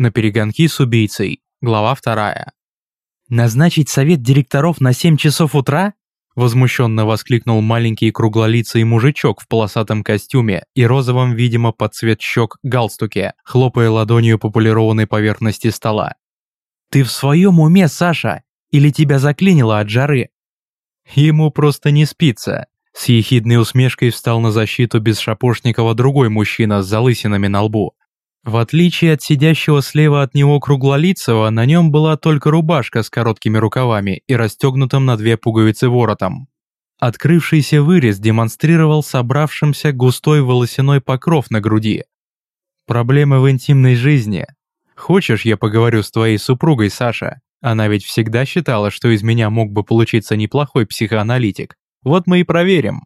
На перегонки с убийцей. Глава вторая. «Назначить совет директоров на 7 часов утра?» Возмущенно воскликнул маленький круглолицый мужичок в полосатом костюме и розовом, видимо, под цвет щек галстуке, хлопая ладонью по полированной поверхности стола. «Ты в своем уме, Саша? Или тебя заклинило от жары?» Ему просто не спится. С ехидной усмешкой встал на защиту Бесшапошникова другой мужчина с залысинами на лбу. В отличие от сидящего слева от него круглолицего, на нем была только рубашка с короткими рукавами и расстегнутым на две пуговицы воротом. Открывшийся вырез демонстрировал собравшимся густой волосяной покров на груди. Проблемы в интимной жизни. Хочешь, я поговорю с твоей супругой, Саша? Она ведь всегда считала, что из меня мог бы получиться неплохой психоаналитик. Вот мы и проверим.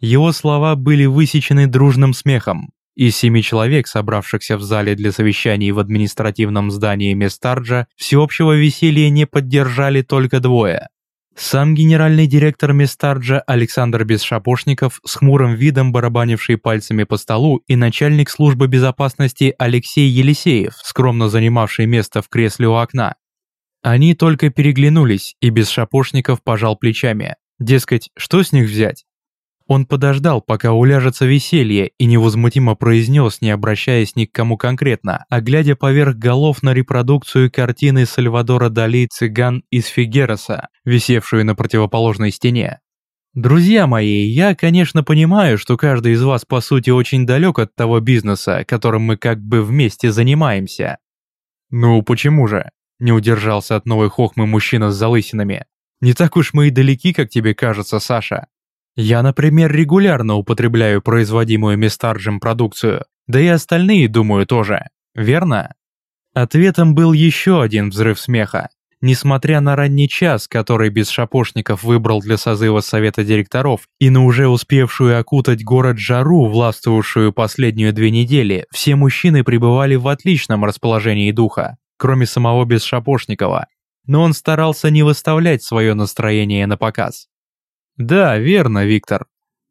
Его слова были высечены дружным смехом. Из семи человек, собравшихся в зале для совещаний в административном здании Местарджа, всеобщего веселья не поддержали только двое. Сам генеральный директор Местарджа Александр Бесшапошников с хмурым видом барабанивший пальцами по столу и начальник службы безопасности Алексей Елисеев, скромно занимавший место в кресле у окна. Они только переглянулись, и Бесшапошников пожал плечами. Дескать, что с них взять? Он подождал, пока уляжется веселье, и невозмутимо произнес, не обращаясь ни к кому конкретно, а глядя поверх голов на репродукцию картины Сальвадора Дали «Цыган из Фигероса», висевшую на противоположной стене. «Друзья мои, я, конечно, понимаю, что каждый из вас по сути очень далек от того бизнеса, которым мы как бы вместе занимаемся». «Ну, почему же?» – не удержался от новой хохмы мужчина с залысинами. «Не так уж мы и далеки, как тебе кажется, Саша. Я, например, регулярно употребляю производимую Местарджем продукцию, да и остальные, думаю, тоже. Верно? Ответом был еще один взрыв смеха. Несмотря на ранний час, который без шапошников выбрал для созыва совета директоров, и на уже успевшую окутать город жару, властвовавшую последнюю две недели, все мужчины пребывали в отличном расположении духа, кроме самого Бесшапошникова. Но он старался не выставлять свое настроение на показ. «Да, верно, Виктор».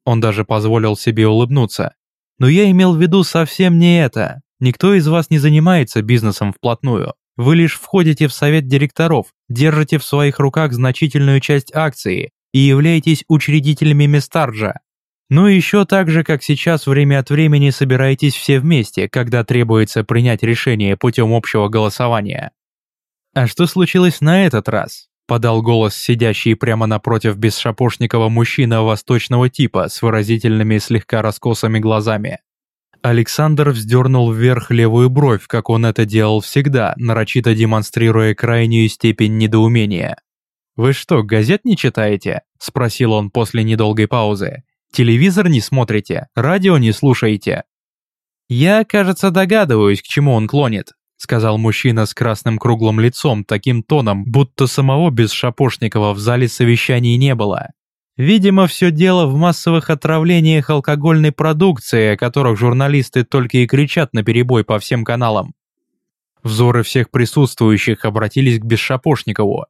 Он даже позволил себе улыбнуться. «Но я имел в виду совсем не это. Никто из вас не занимается бизнесом вплотную. Вы лишь входите в совет директоров, держите в своих руках значительную часть акции и являетесь учредителями Местарджа. Ну и еще так же, как сейчас время от времени собираетесь все вместе, когда требуется принять решение путем общего голосования. А что случилось на этот раз? Подал голос сидящий прямо напротив бесшапошникова мужчина восточного типа с выразительными слегка раскосыми глазами. Александр вздернул вверх левую бровь, как он это делал всегда, нарочито демонстрируя крайнюю степень недоумения. «Вы что, газет не читаете?» – спросил он после недолгой паузы. «Телевизор не смотрите? Радио не слушаете?» «Я, кажется, догадываюсь, к чему он клонит», сказал мужчина с красным круглым лицом таким тоном, будто самого без Шапошникова в зале совещаний не было. Видимо, все дело в массовых отравлениях алкогольной продукции, о которых журналисты только и кричат на перебой по всем каналам. Взоры всех присутствующих обратились к Бесшапошникову.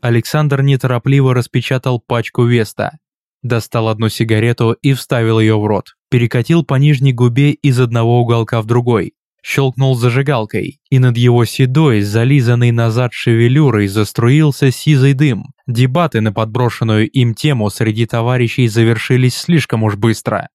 Александр неторопливо распечатал пачку Веста, достал одну сигарету и вставил ее в рот, перекатил по нижней губе из одного уголка в другой, щелкнул зажигалкой, и над его седой, зализанной назад шевелюрой заструился сизый дым. Дебаты на подброшенную им тему среди товарищей завершились слишком уж быстро.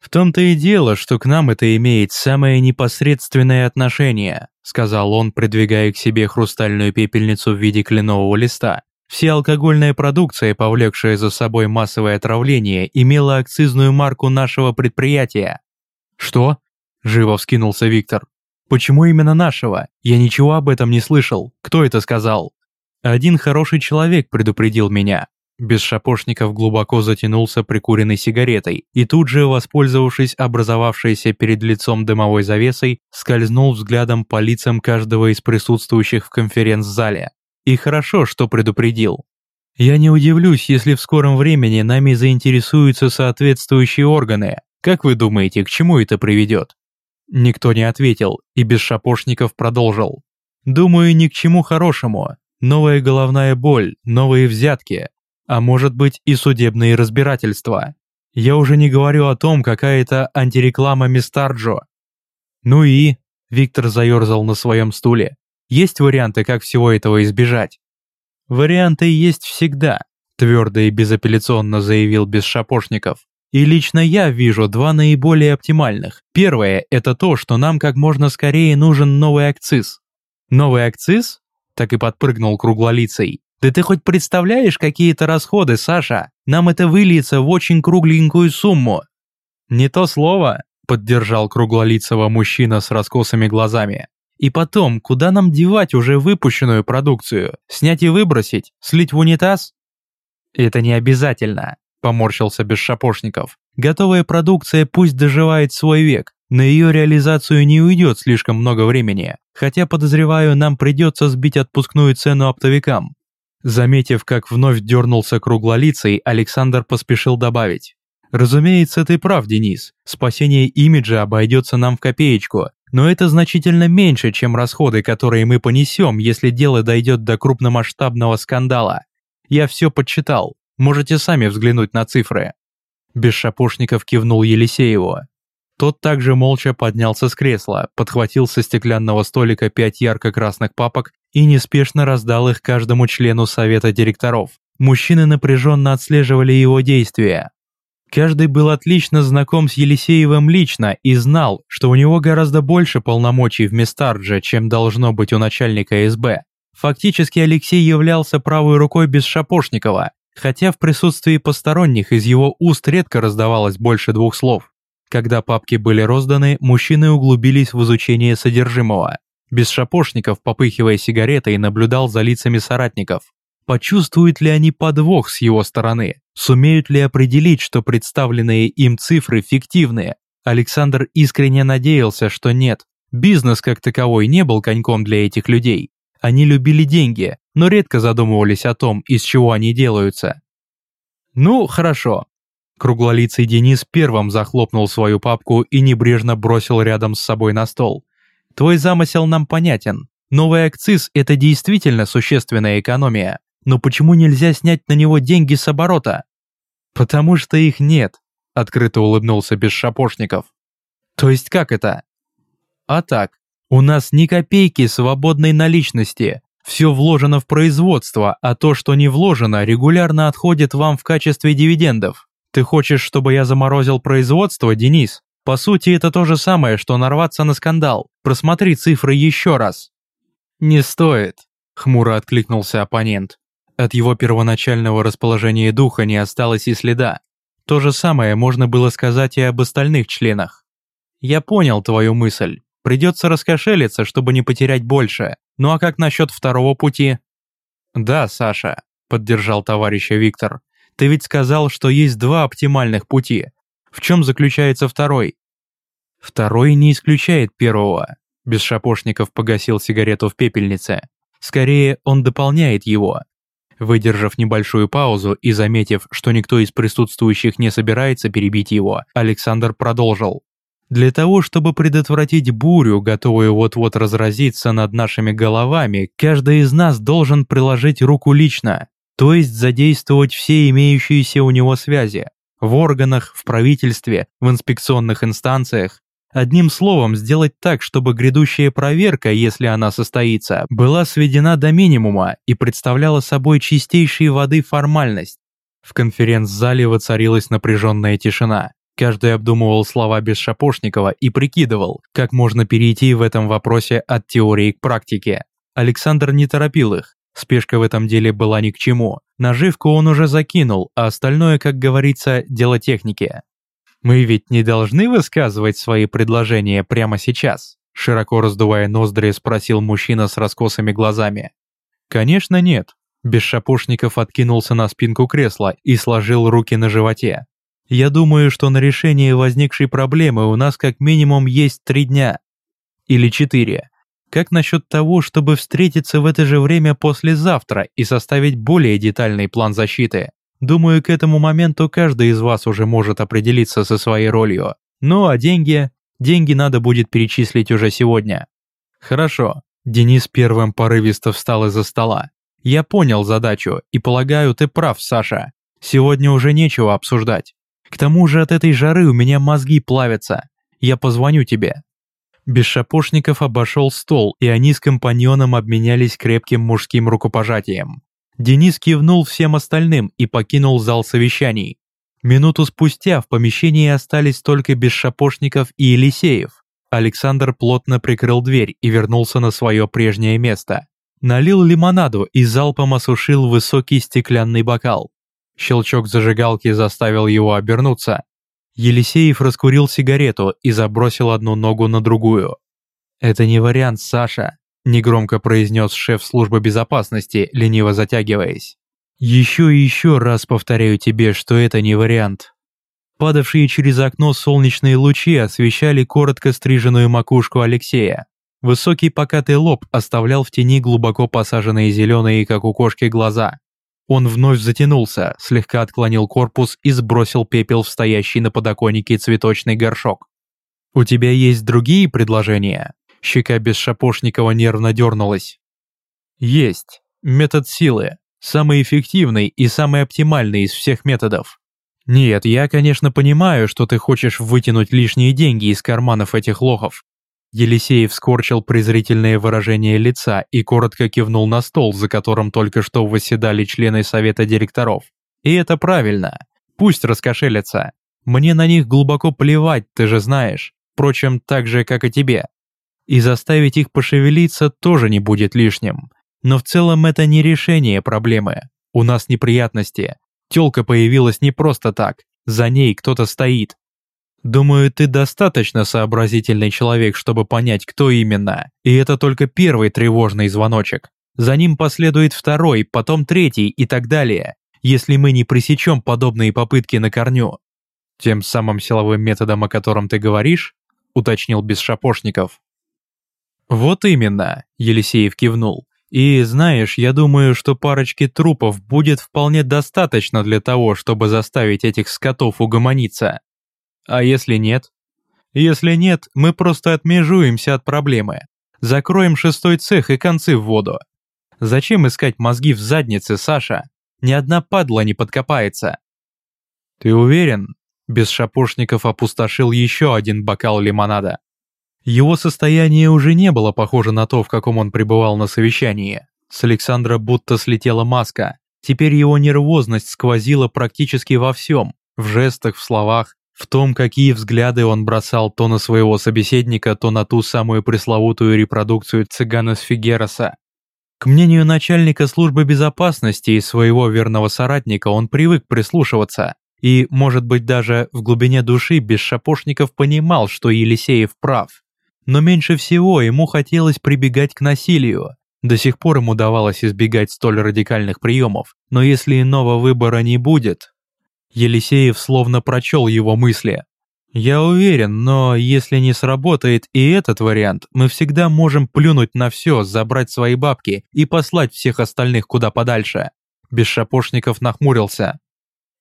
«В том-то и дело, что к нам это имеет самое непосредственное отношение», сказал он, придвигая к себе хрустальную пепельницу в виде кленового листа. Вся алкогольная продукция, повлекшая за собой массовое отравление, имела акцизную марку нашего предприятия. «Что?» Живо вскинулся Виктор. «Почему именно нашего? Я ничего об этом не слышал. Кто это сказал?» «Один хороший человек предупредил меня». Без шапошников глубоко затянулся прикуренной сигаретой и тут же, воспользовавшись образовавшейся перед лицом дымовой завесой, скользнул взглядом по лицам каждого из присутствующих в конференц-зале. И хорошо, что предупредил. Я не удивлюсь, если в скором времени нами заинтересуются соответствующие органы. Как вы думаете, к чему это приведет? Никто не ответил, и без шапошников продолжил. «Думаю, ни к чему хорошему. Новая головная боль, новые взятки, а может быть и судебные разбирательства. Я уже не говорю о том, какая это антиреклама Мистарджо. Ну и, Виктор заерзал на своем стуле. Есть варианты, как всего этого избежать? Варианты есть всегда, твердо и безапелляционно заявил Бесшапошников. И лично я вижу два наиболее оптимальных. Первое – это то, что нам как можно скорее нужен новый акциз. Новый акциз? Так и подпрыгнул круглолицей. Да ты хоть представляешь какие-то расходы, Саша? Нам это выльется в очень кругленькую сумму. Не то слово, поддержал круглолицего мужчина с раскосыми глазами. И потом, куда нам девать уже выпущенную продукцию? Снять и выбросить? Слить в унитаз? Это не обязательно поморщился без шапошников. Готовая продукция пусть доживает свой век, на ее реализацию не уйдет слишком много времени, хотя, подозреваю, нам придется сбить отпускную цену оптовикам. Заметив, как вновь дернулся круглолицей, Александр поспешил добавить. «Разумеется, ты прав, Денис. Спасение имиджа обойдется нам в копеечку, но это значительно меньше, чем расходы, которые мы понесем, если дело дойдет до крупномасштабного скандала. Я все подсчитал. Можете сами взглянуть на цифры». Без шапошников кивнул Елисееву. Тот также молча поднялся с кресла, подхватил со стеклянного столика пять ярко-красных папок и неспешно раздал их каждому члену совета директоров. Мужчины напряженно отслеживали его действия. Каждый был отлично знаком с Елисеевым лично и знал, что у него гораздо больше полномочий в Местардже, чем должно быть у начальника СБ. Фактически Алексей являлся правой рукой Бесшапошникова, хотя в присутствии посторонних из его уст редко раздавалось больше двух слов. Когда папки были розданы, мужчины углубились в изучение содержимого. Без шапошников, попыхивая сигаретой, наблюдал за лицами соратников. Почувствуют ли они подвох с его стороны? Сумеют ли определить, что представленные им цифры фиктивные? Александр искренне надеялся, что нет. Бизнес как таковой не был коньком для этих людей. Они любили деньги, но редко задумывались о том, из чего они делаются. Ну, хорошо. Круглолицый Денис первым захлопнул свою папку и небрежно бросил рядом с собой на стол. Твой замысел нам понятен. Новый акциз – это действительно существенная экономия. Но почему нельзя снять на него деньги с оборота? Потому что их нет, открыто улыбнулся без шапошников. То есть как это? А так, у нас ни копейки свободной наличности. Все вложено в производство, а то, что не вложено, регулярно отходит вам в качестве дивидендов. Ты хочешь, чтобы я заморозил производство, Денис? По сути, это то же самое, что нарваться на скандал. Просмотри цифры еще раз. Не стоит, хмуро откликнулся оппонент. От его первоначального расположения духа не осталось и следа. То же самое можно было сказать и об остальных членах. Я понял твою мысль. Придется раскошелиться, чтобы не потерять больше. Ну а как насчет второго пути? Да, Саша, поддержал товарища Виктор. Ты ведь сказал, что есть два оптимальных пути. В чем заключается второй? Второй не исключает первого. Без шапошников погасил сигарету в пепельнице. Скорее, он дополняет его. Выдержав небольшую паузу и заметив, что никто из присутствующих не собирается перебить его, Александр продолжил. Для того, чтобы предотвратить бурю, готовую вот-вот разразиться над нашими головами, каждый из нас должен приложить руку лично, то есть задействовать все имеющиеся у него связи в органах, в правительстве, в инспекционных инстанциях. Одним словом, сделать так, чтобы грядущая проверка, если она состоится, была сведена до минимума и представляла собой чистейшей воды формальность. В конференц-зале воцарилась напряженная тишина. Каждый обдумывал слова Бесшапошникова и прикидывал, как можно перейти в этом вопросе от теории к практике. Александр не торопил их, спешка в этом деле была ни к чему. Наживку он уже закинул, а остальное, как говорится, дело техники. «Мы ведь не должны высказывать свои предложения прямо сейчас?» Широко раздувая ноздри, спросил мужчина с раскосыми глазами. «Конечно нет». Бесшапошников откинулся на спинку кресла и сложил руки на животе. Я думаю, что на решение возникшей проблемы у нас как минимум есть три дня. Или четыре. Как насчет того, чтобы встретиться в это же время послезавтра и составить более детальный план защиты? Думаю, к этому моменту каждый из вас уже может определиться со своей ролью. Ну а деньги? Деньги надо будет перечислить уже сегодня. Хорошо. Денис первым порывисто встал из-за стола. Я понял задачу и полагаю, ты прав, Саша. Сегодня уже нечего обсуждать. К тому же от этой жары у меня мозги плавятся. Я позвоню тебе». Бесшапошников обошел стол, и они с компаньоном обменялись крепким мужским рукопожатием. Денис кивнул всем остальным и покинул зал совещаний. Минуту спустя в помещении остались только Бесшапошников и Елисеев. Александр плотно прикрыл дверь и вернулся на свое прежнее место. Налил лимонаду и залпом осушил высокий стеклянный бокал. Щелчок зажигалки заставил его обернуться. Елисеев раскурил сигарету и забросил одну ногу на другую. «Это не вариант, Саша», – негромко произнес шеф службы безопасности, лениво затягиваясь. «Еще и еще раз повторяю тебе, что это не вариант». Падавшие через окно солнечные лучи освещали коротко стриженную макушку Алексея. Высокий покатый лоб оставлял в тени глубоко посаженные зеленые, как у кошки, глаза. Он вновь затянулся, слегка отклонил корпус и сбросил пепел в стоящий на подоконнике цветочный горшок. «У тебя есть другие предложения?» Щека Бесшапошникова нервно дернулась. «Есть. Метод силы. Самый эффективный и самый оптимальный из всех методов. Нет, я, конечно, понимаю, что ты хочешь вытянуть лишние деньги из карманов этих лохов, Елисеев скорчил презрительное выражение лица и коротко кивнул на стол, за которым только что восседали члены совета директоров. И это правильно. Пусть раскошелятся. Мне на них глубоко плевать, ты же знаешь. Впрочем, так же, как и тебе. И заставить их пошевелиться тоже не будет лишним. Но в целом это не решение проблемы. У нас неприятности. Тёлка появилась не просто так. За ней кто-то стоит. Думаю, ты достаточно сообразительный человек, чтобы понять, кто именно. И это только первый тревожный звоночек. За ним последует второй, потом третий и так далее, если мы не пресечем подобные попытки на корню. Тем самым силовым методом, о котором ты говоришь, уточнил Бесшапошников. Вот именно, Елисеев кивнул. И знаешь, я думаю, что парочки трупов будет вполне достаточно для того, чтобы заставить этих скотов угомониться. А если нет? Если нет, мы просто отмежуемся от проблемы. Закроем шестой цех и концы в воду. Зачем искать мозги в заднице, Саша? Ни одна падла не подкопается. Ты уверен? Без шапошников опустошил еще один бокал лимонада. Его состояние уже не было похоже на то, в каком он пребывал на совещании. С Александра будто слетела маска. Теперь его нервозность сквозила практически во всем. В жестах, в словах, в том, какие взгляды он бросал то на своего собеседника, то на ту самую пресловутую репродукцию цыгана с Фигероса. К мнению начальника службы безопасности и своего верного соратника он привык прислушиваться, и, может быть, даже в глубине души без шапошников понимал, что Елисеев прав. Но меньше всего ему хотелось прибегать к насилию. До сих пор ему удавалось избегать столь радикальных приемов, но если иного выбора не будет, Елисеев словно прочел его мысли. «Я уверен, но если не сработает и этот вариант, мы всегда можем плюнуть на все, забрать свои бабки и послать всех остальных куда подальше». Бесшапошников нахмурился.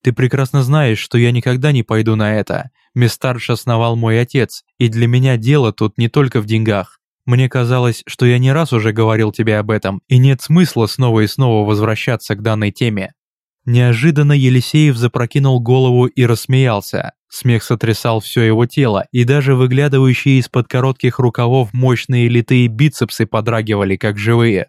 «Ты прекрасно знаешь, что я никогда не пойду на это. Местарш основал мой отец, и для меня дело тут не только в деньгах. Мне казалось, что я не раз уже говорил тебе об этом, и нет смысла снова и снова возвращаться к данной теме. Неожиданно Елисеев запрокинул голову и рассмеялся. Смех сотрясал все его тело, и даже выглядывающие из-под коротких рукавов мощные литые бицепсы подрагивали, как живые.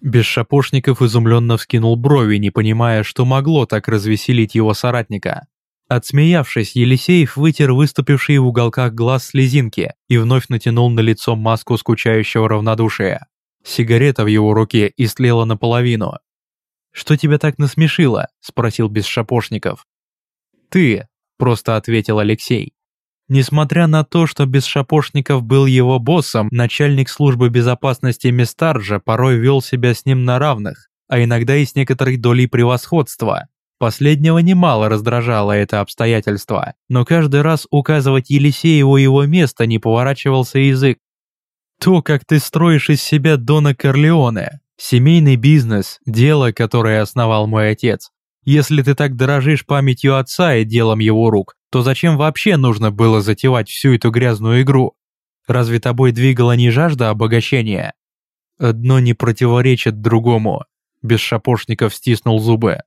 Бесшапошников изумленно вскинул брови, не понимая, что могло так развеселить его соратника. Отсмеявшись, Елисеев вытер выступившие в уголках глаз слезинки и вновь натянул на лицо маску скучающего равнодушия. Сигарета в его руке истлела наполовину, «Что тебя так насмешило?» – спросил Бесшапошников. «Ты», – просто ответил Алексей. Несмотря на то, что Бесшапошников был его боссом, начальник службы безопасности Местаржа порой вел себя с ним на равных, а иногда и с некоторой долей превосходства. Последнего немало раздражало это обстоятельство, но каждый раз указывать Елисееву его место не поворачивался язык. «То, как ты строишь из себя Дона Корлеоне, Семейный бизнес – дело, которое основал мой отец. Если ты так дорожишь памятью отца и делом его рук, то зачем вообще нужно было затевать всю эту грязную игру? Разве тобой двигала не жажда обогащения? Одно не противоречит другому. Без шапошников стиснул зубы.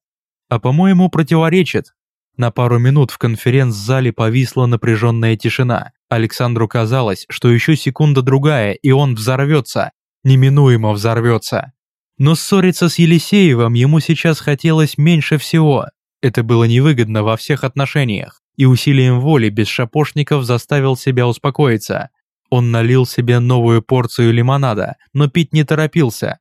А по-моему, противоречит. На пару минут в конференц-зале повисла напряженная тишина, Александру казалось, что еще секунда-другая, и он взорвется, неминуемо взорвется. Но ссориться с Елисеевым ему сейчас хотелось меньше всего. Это было невыгодно во всех отношениях, и усилием воли без шапошников заставил себя успокоиться. Он налил себе новую порцию лимонада, но пить не торопился.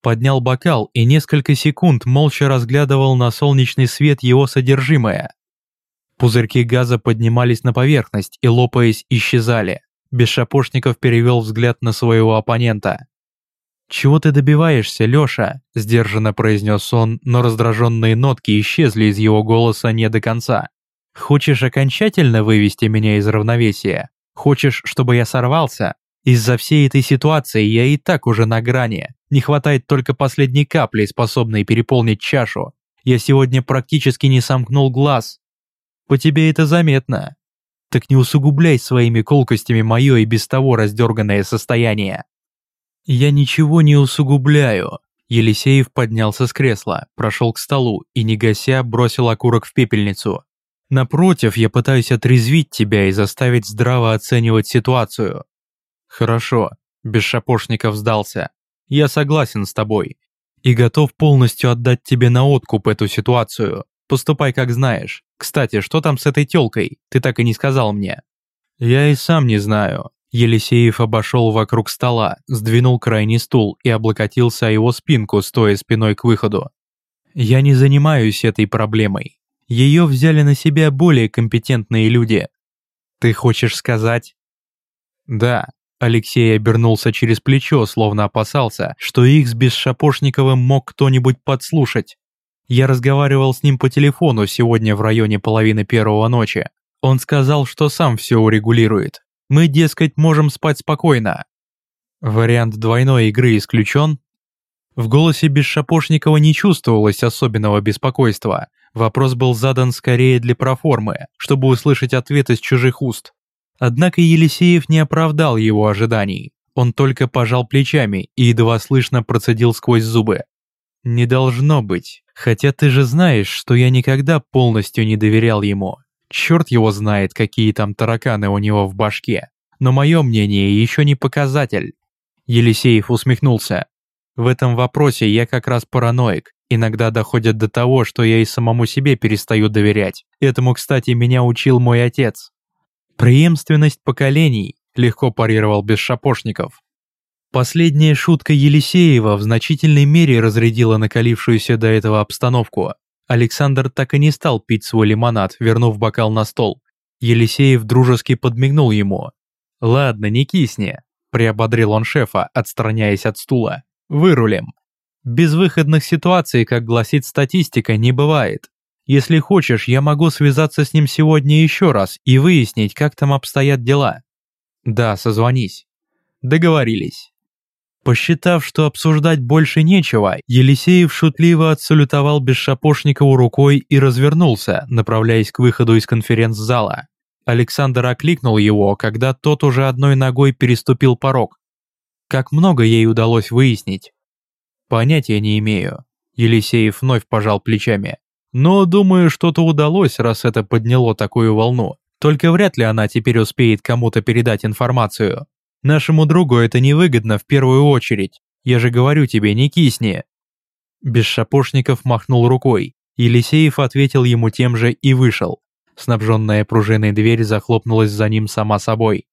Поднял бокал и несколько секунд молча разглядывал на солнечный свет его содержимое. Пузырьки газа поднимались на поверхность и, лопаясь, исчезали. Без шапошников перевел взгляд на своего оппонента. «Чего ты добиваешься, Лёша?» – сдержанно произнес он, но раздраженные нотки исчезли из его голоса не до конца. «Хочешь окончательно вывести меня из равновесия? Хочешь, чтобы я сорвался? Из-за всей этой ситуации я и так уже на грани. Не хватает только последней капли, способной переполнить чашу. Я сегодня практически не сомкнул глаз. По тебе это заметно. Так не усугубляй своими колкостями мое и без того раздерганное состояние. «Я ничего не усугубляю». Елисеев поднялся с кресла, прошел к столу и, не гася, бросил окурок в пепельницу. «Напротив, я пытаюсь отрезвить тебя и заставить здраво оценивать ситуацию». «Хорошо», – без шапошников сдался. «Я согласен с тобой и готов полностью отдать тебе на откуп эту ситуацию. Поступай как знаешь. Кстати, что там с этой тёлкой? Ты так и не сказал мне». «Я и сам не знаю. Елисеев обошел вокруг стола, сдвинул крайний стул и облокотился о его спинку, стоя спиной к выходу. «Я не занимаюсь этой проблемой. Ее взяли на себя более компетентные люди. Ты хочешь сказать?» «Да». Алексей обернулся через плечо, словно опасался, что их с Бесшапошниковым мог кто-нибудь подслушать. Я разговаривал с ним по телефону сегодня в районе половины первого ночи. Он сказал, что сам все урегулирует. Мы, дескать, можем спать спокойно. Вариант двойной игры исключен. В голосе Бесшапошникова не чувствовалось особенного беспокойства. Вопрос был задан скорее для проформы, чтобы услышать ответ из чужих уст. Однако Елисеев не оправдал его ожиданий. Он только пожал плечами и едва слышно процедил сквозь зубы. «Не должно быть, хотя ты же знаешь, что я никогда полностью не доверял ему. Черт его знает, какие там тараканы у него в башке. Но мое мнение еще не показатель. Елисеев усмехнулся. В этом вопросе я как раз параноик. Иногда доходит до того, что я и самому себе перестаю доверять. Этому, кстати, меня учил мой отец. Преемственность поколений, легко парировал без шапошников. Последняя шутка Елисеева в значительной мере разрядила накалившуюся до этого обстановку. Александр так и не стал пить свой лимонад, вернув бокал на стол. Елисеев дружески подмигнул ему. «Ладно, не кисни», – приободрил он шефа, отстраняясь от стула. «Вырулим. Безвыходных ситуаций, как гласит статистика, не бывает. Если хочешь, я могу связаться с ним сегодня еще раз и выяснить, как там обстоят дела». «Да, созвонись». «Договорились». Посчитав, что обсуждать больше нечего, Елисеев шутливо отсалютовал Бесшапошникову рукой и развернулся, направляясь к выходу из конференц-зала. Александр окликнул его, когда тот уже одной ногой переступил порог. Как много ей удалось выяснить? Понятия не имею. Елисеев вновь пожал плечами. Но думаю, что-то удалось, раз это подняло такую волну. Только вряд ли она теперь успеет кому-то передать информацию. Нашему другу это невыгодно в первую очередь. Я же говорю тебе, не кисни». Бесшапошников махнул рукой. Елисеев ответил ему тем же и вышел. Снабженная пружиной дверь захлопнулась за ним сама собой.